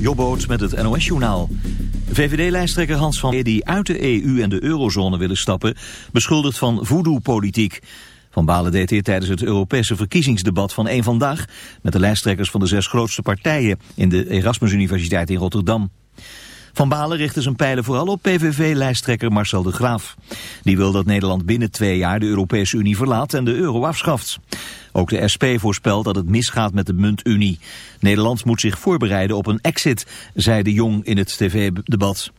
Jobboot met het NOS-journaal. VVD-lijsttrekker Hans van die uit de EU en de eurozone willen stappen, beschuldigd van voodoo-politiek. Van Balen deed dit tijdens het Europese verkiezingsdebat van één Vandaag... met de lijsttrekkers van de zes grootste partijen in de Erasmus Universiteit in Rotterdam. Van Balen richtte zijn pijlen vooral op PVV-lijsttrekker Marcel de Graaf. Die wil dat Nederland binnen twee jaar de Europese Unie verlaat en de euro afschaft. Ook de SP voorspelt dat het misgaat met de muntunie. Nederland moet zich voorbereiden op een exit, zei de Jong in het tv-debat.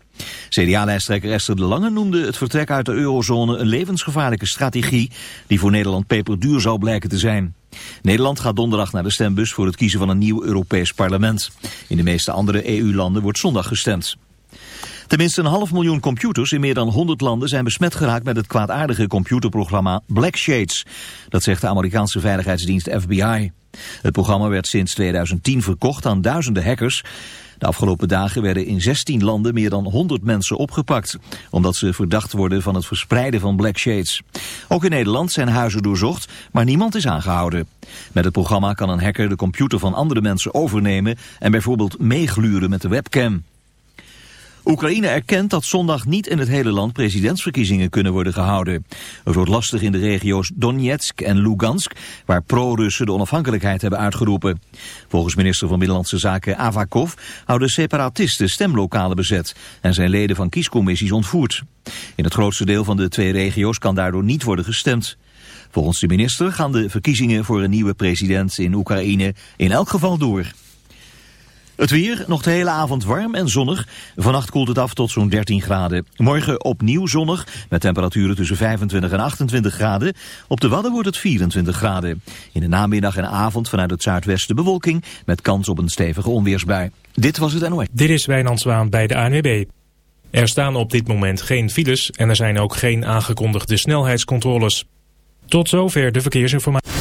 CDA-lijsttrekker Esther de Lange noemde het vertrek uit de eurozone een levensgevaarlijke strategie die voor Nederland peperduur zal blijken te zijn. Nederland gaat donderdag naar de stembus voor het kiezen van een nieuw Europees parlement. In de meeste andere EU-landen wordt zondag gestemd. Tenminste een half miljoen computers in meer dan 100 landen zijn besmet geraakt met het kwaadaardige computerprogramma Black Shades. Dat zegt de Amerikaanse veiligheidsdienst FBI. Het programma werd sinds 2010 verkocht aan duizenden hackers. De afgelopen dagen werden in 16 landen meer dan 100 mensen opgepakt, omdat ze verdacht worden van het verspreiden van Black Shades. Ook in Nederland zijn huizen doorzocht, maar niemand is aangehouden. Met het programma kan een hacker de computer van andere mensen overnemen en bijvoorbeeld meegluren met de webcam. Oekraïne erkent dat zondag niet in het hele land presidentsverkiezingen kunnen worden gehouden. Het wordt lastig in de regio's Donetsk en Lugansk, waar pro-Russen de onafhankelijkheid hebben uitgeroepen. Volgens minister van Binnenlandse Zaken Avakov houden separatisten stemlokalen bezet en zijn leden van kiescommissies ontvoerd. In het grootste deel van de twee regio's kan daardoor niet worden gestemd. Volgens de minister gaan de verkiezingen voor een nieuwe president in Oekraïne in elk geval door. Het weer, nog de hele avond warm en zonnig. Vannacht koelt het af tot zo'n 13 graden. Morgen opnieuw zonnig, met temperaturen tussen 25 en 28 graden. Op de Wadden wordt het 24 graden. In de namiddag en avond vanuit het zuidwesten bewolking... met kans op een stevige onweersbui. Dit was het NOS. Dit is Wijnand bij de ANWB. Er staan op dit moment geen files en er zijn ook geen aangekondigde snelheidscontroles. Tot zover de verkeersinformatie.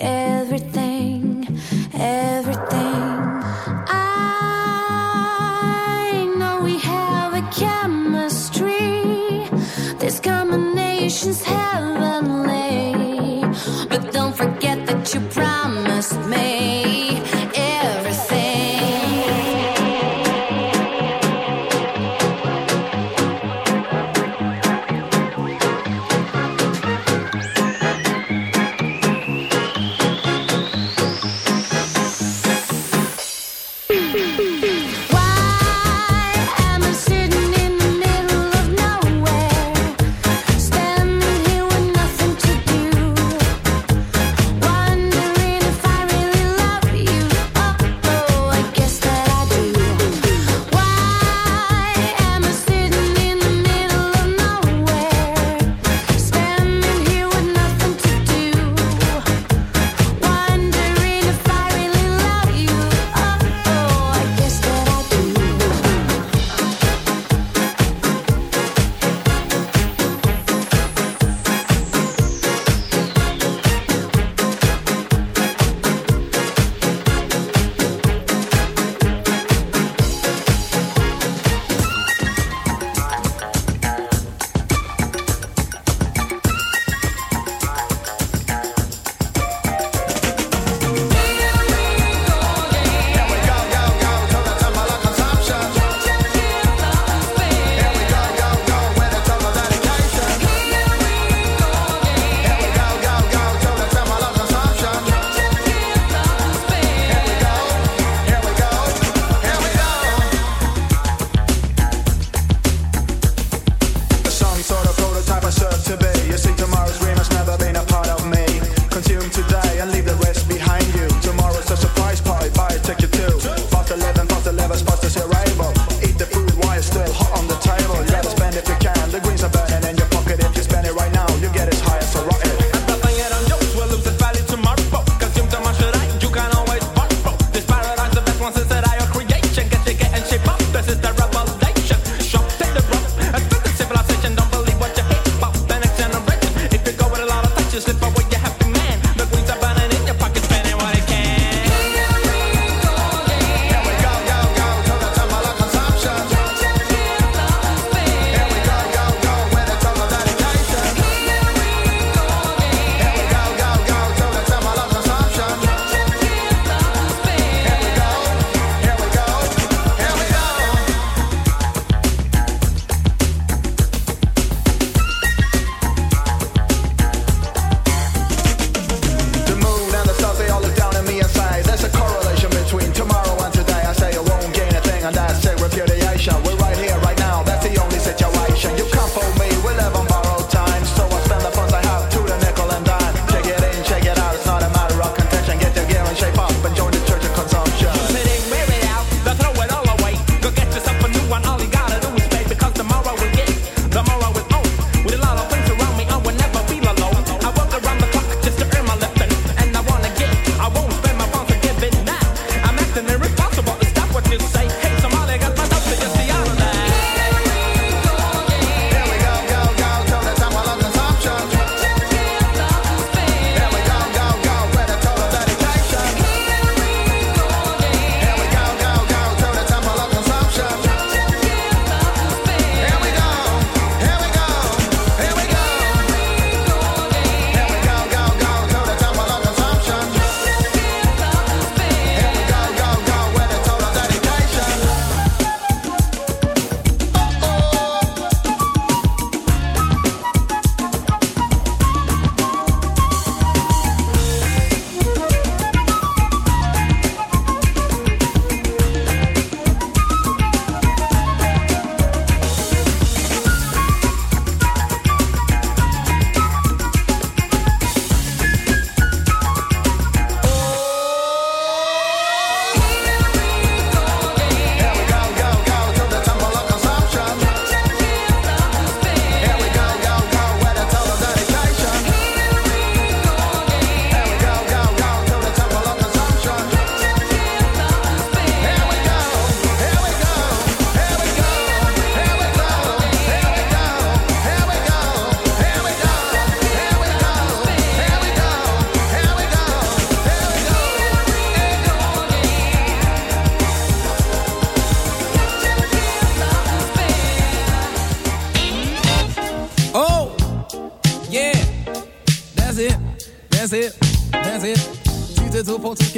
everything.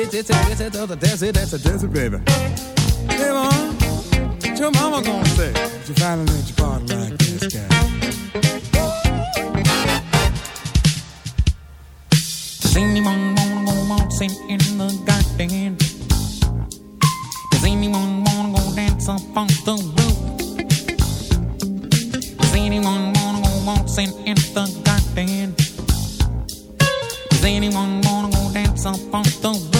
It's it's a it's a that's it that's a that's it baby. Hey mom, what your mama gonna say? If you finally let your body like this guy. Anyone wanna go waltzing in the garden? Does anyone wanna go dance up on the roof? Does anyone wanna go waltzing in the garden? Does anyone wanna go dance up on the roof?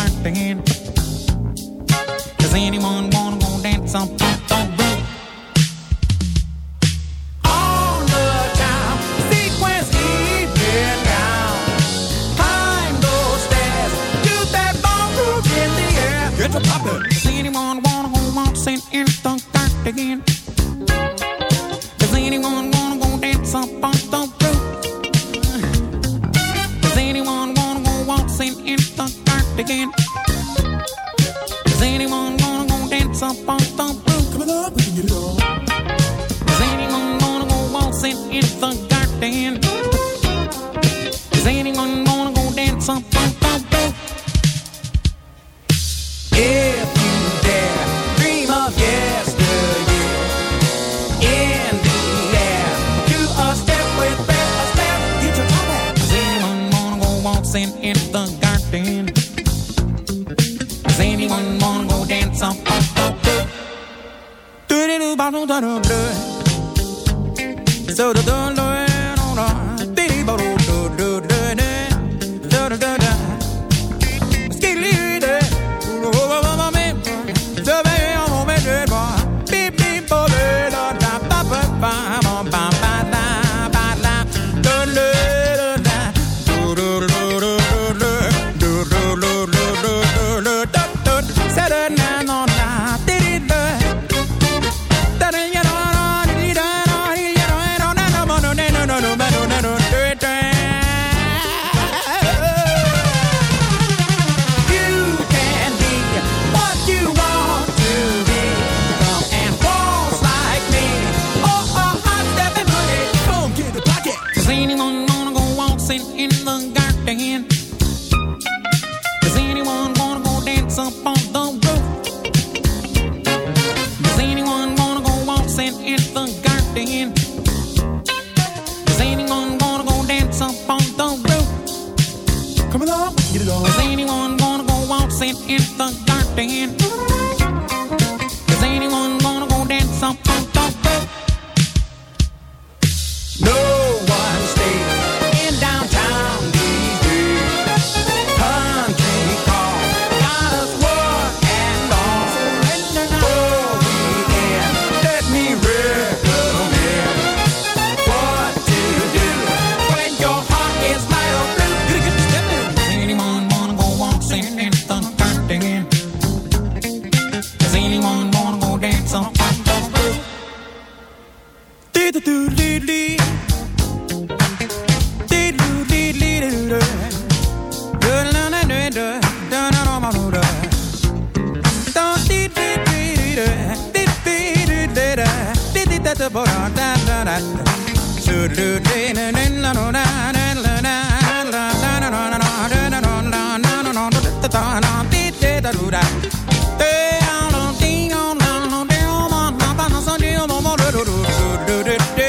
do do do.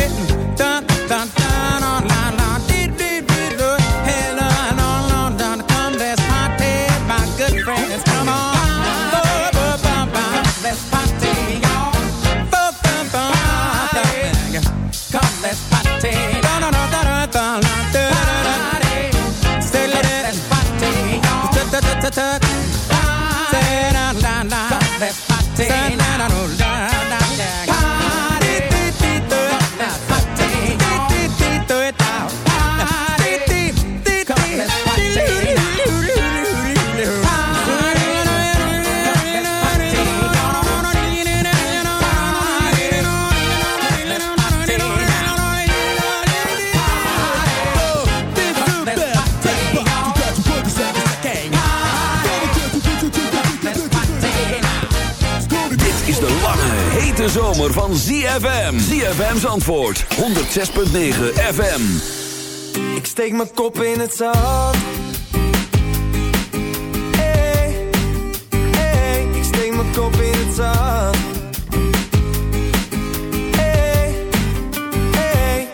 van ZFM. ZFM's antwoord. 106.9 FM. Ik steek mijn kop in het zand. Hey, hey, ik steek mijn kop in het zand. Hey, hey.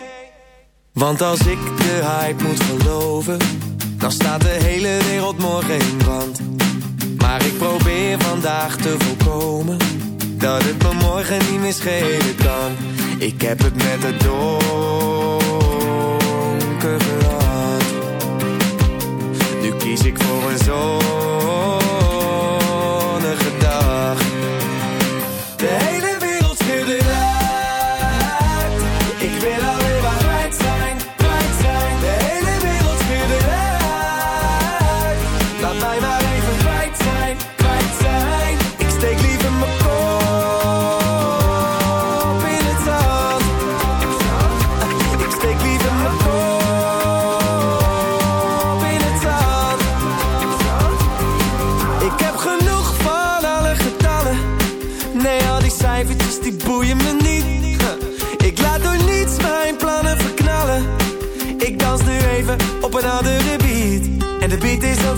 Want als ik de hype moet geloven, dan staat de hele wereld morgen in brand. Maar ik probeer vandaag te voorkomen dat het me morgen niet meer schelen kan. Ik heb het met het donker gehad. Nu kies ik voor een zon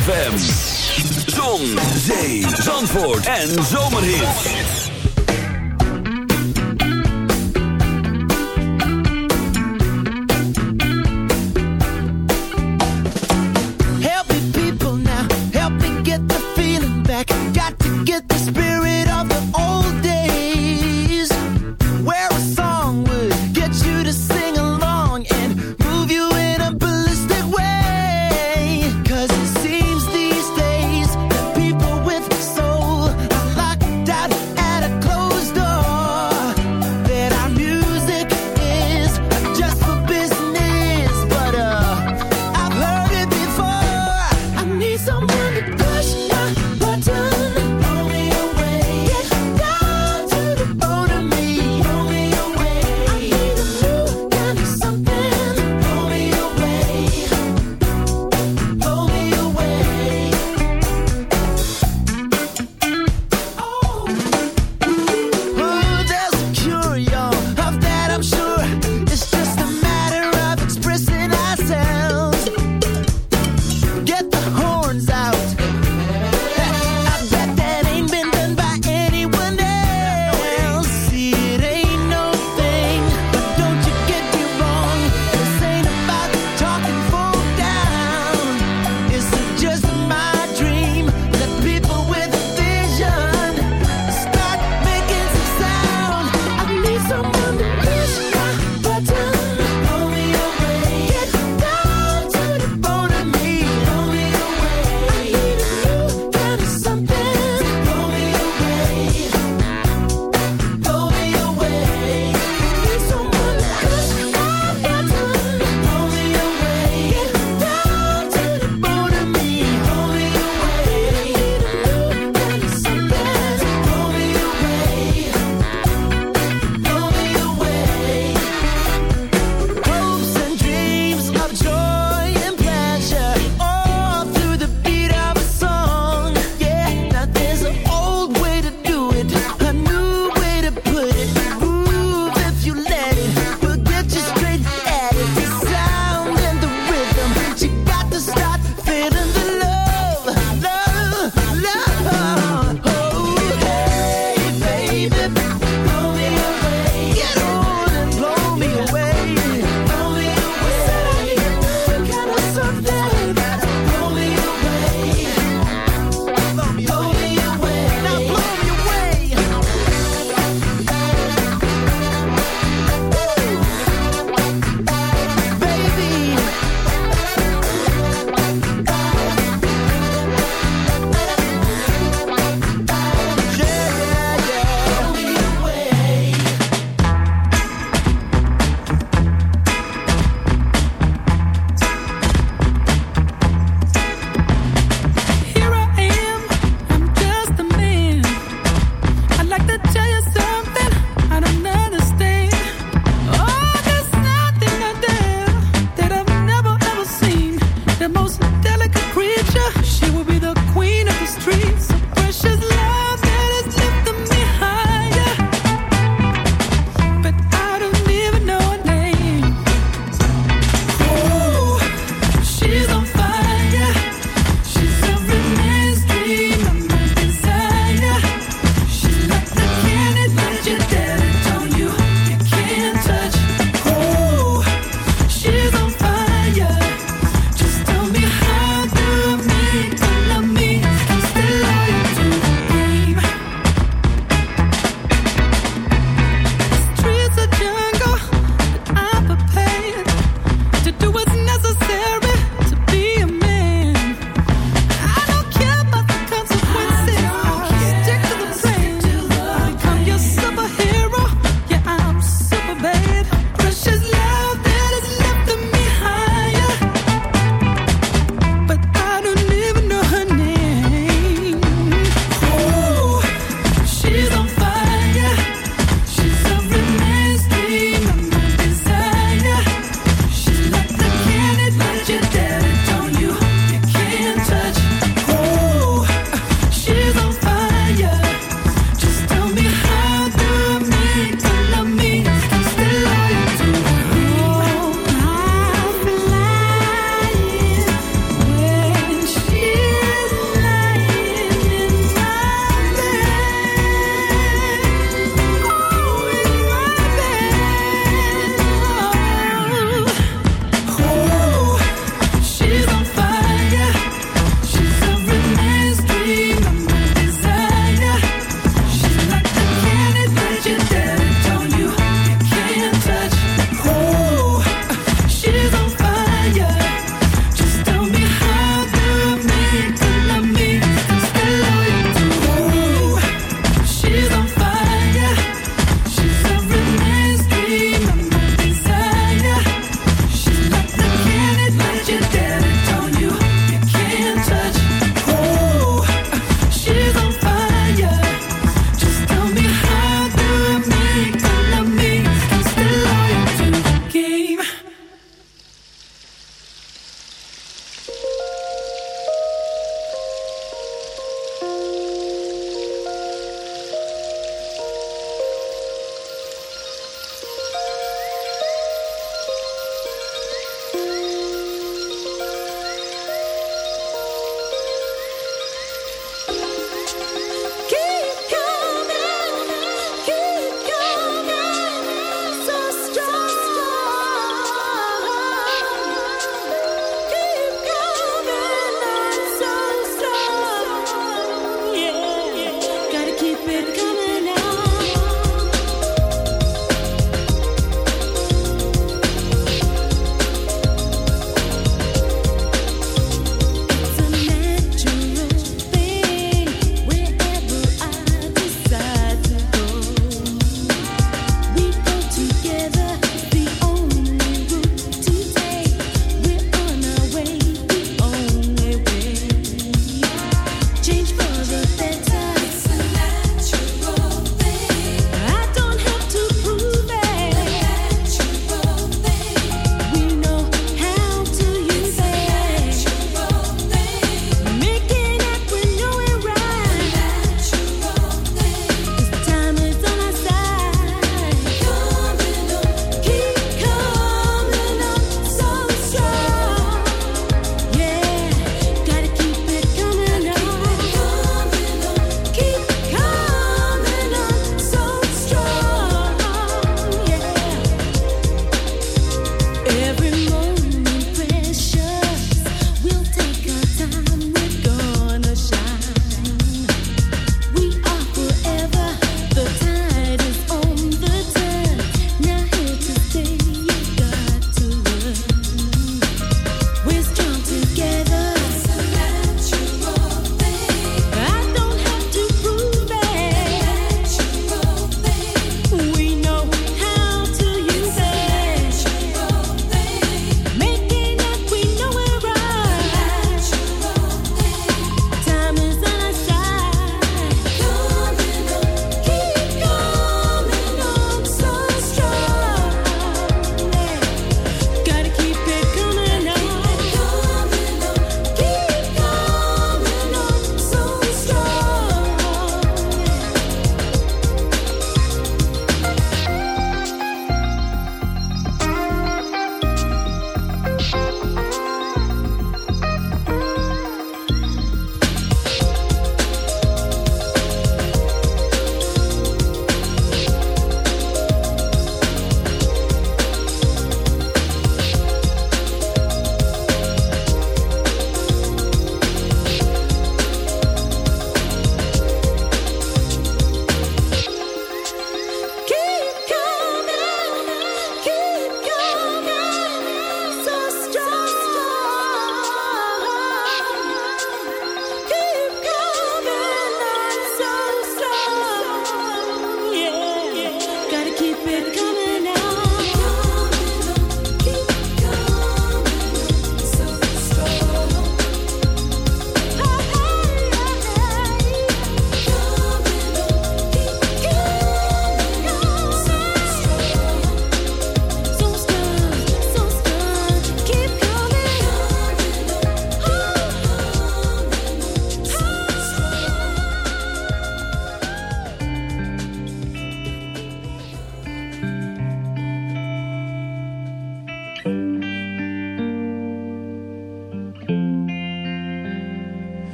ZFM.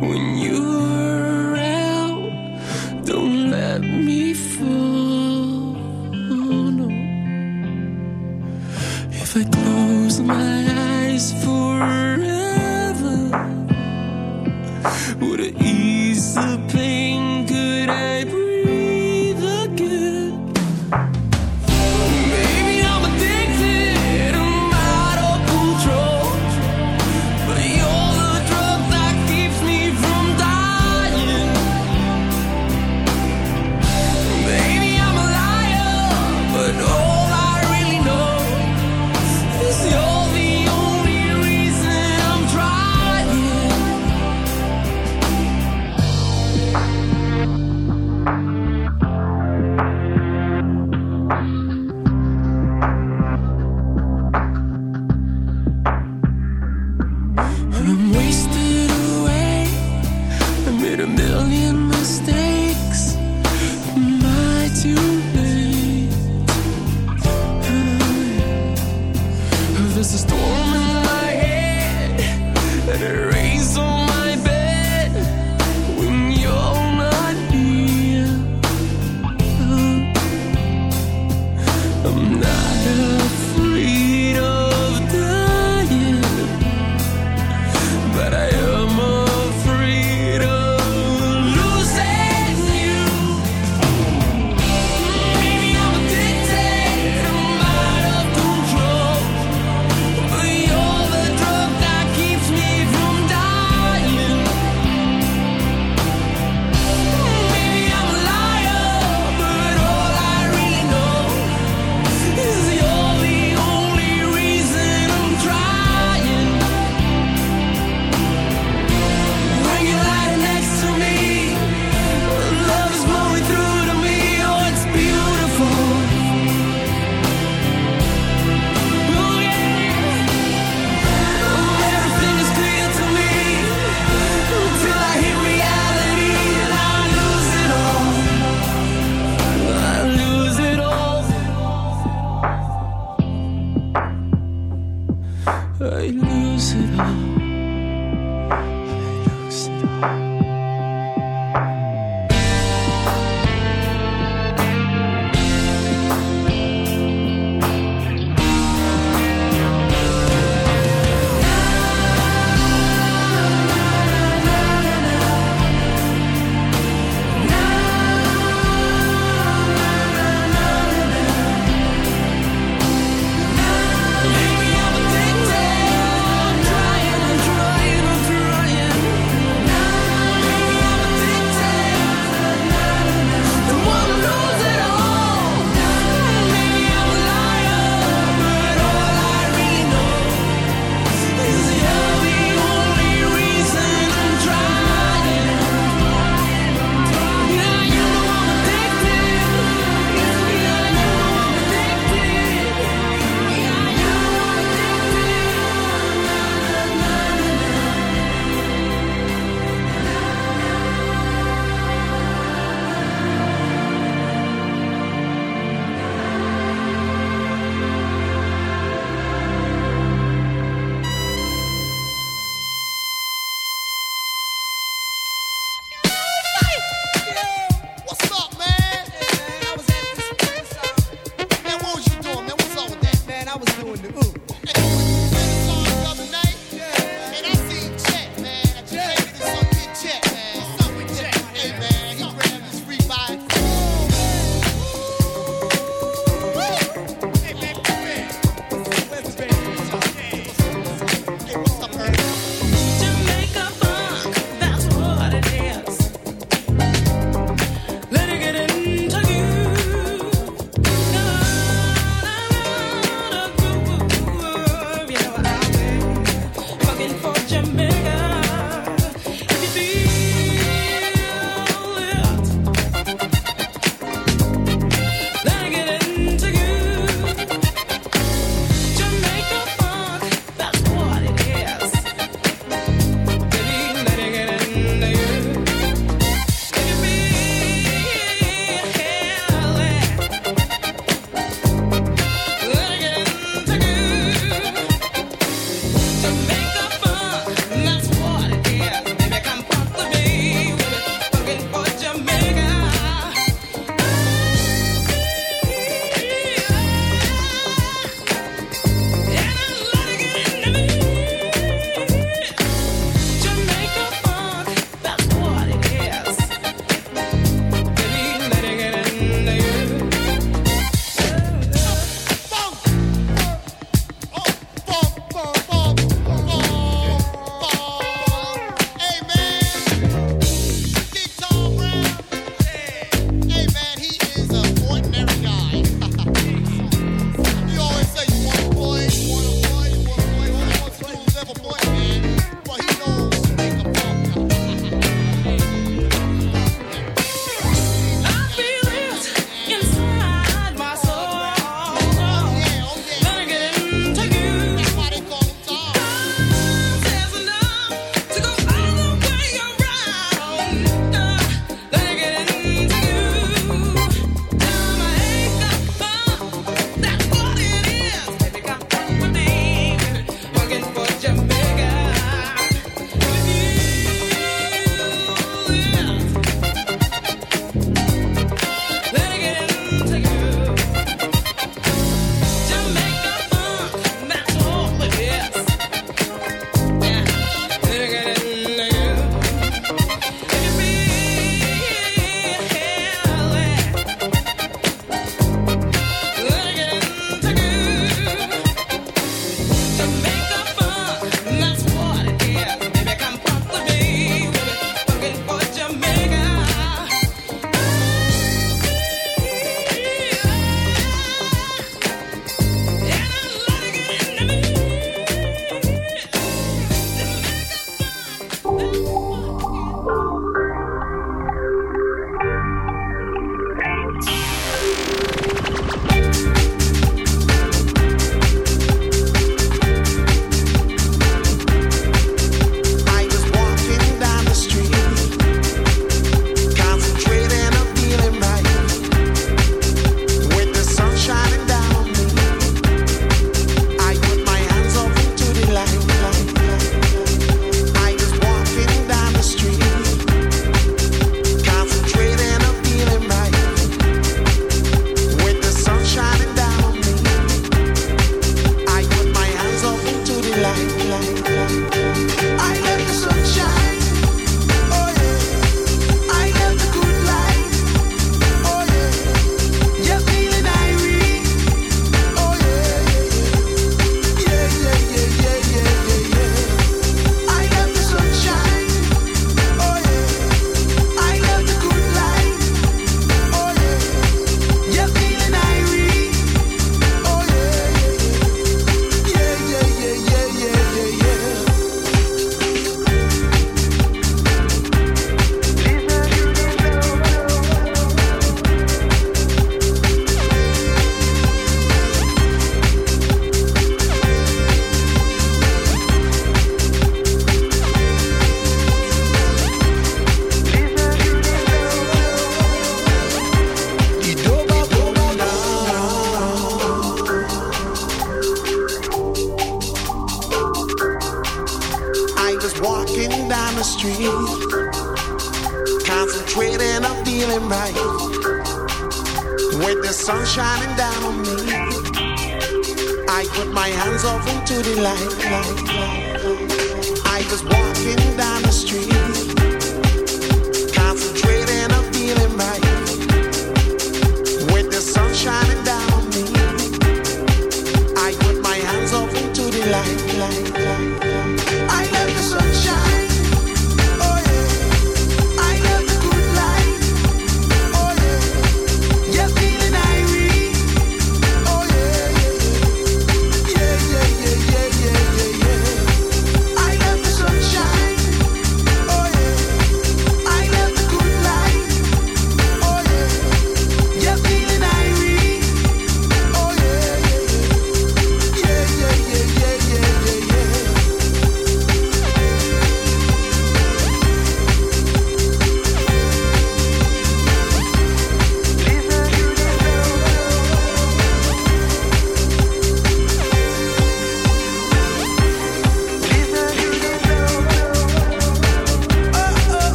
When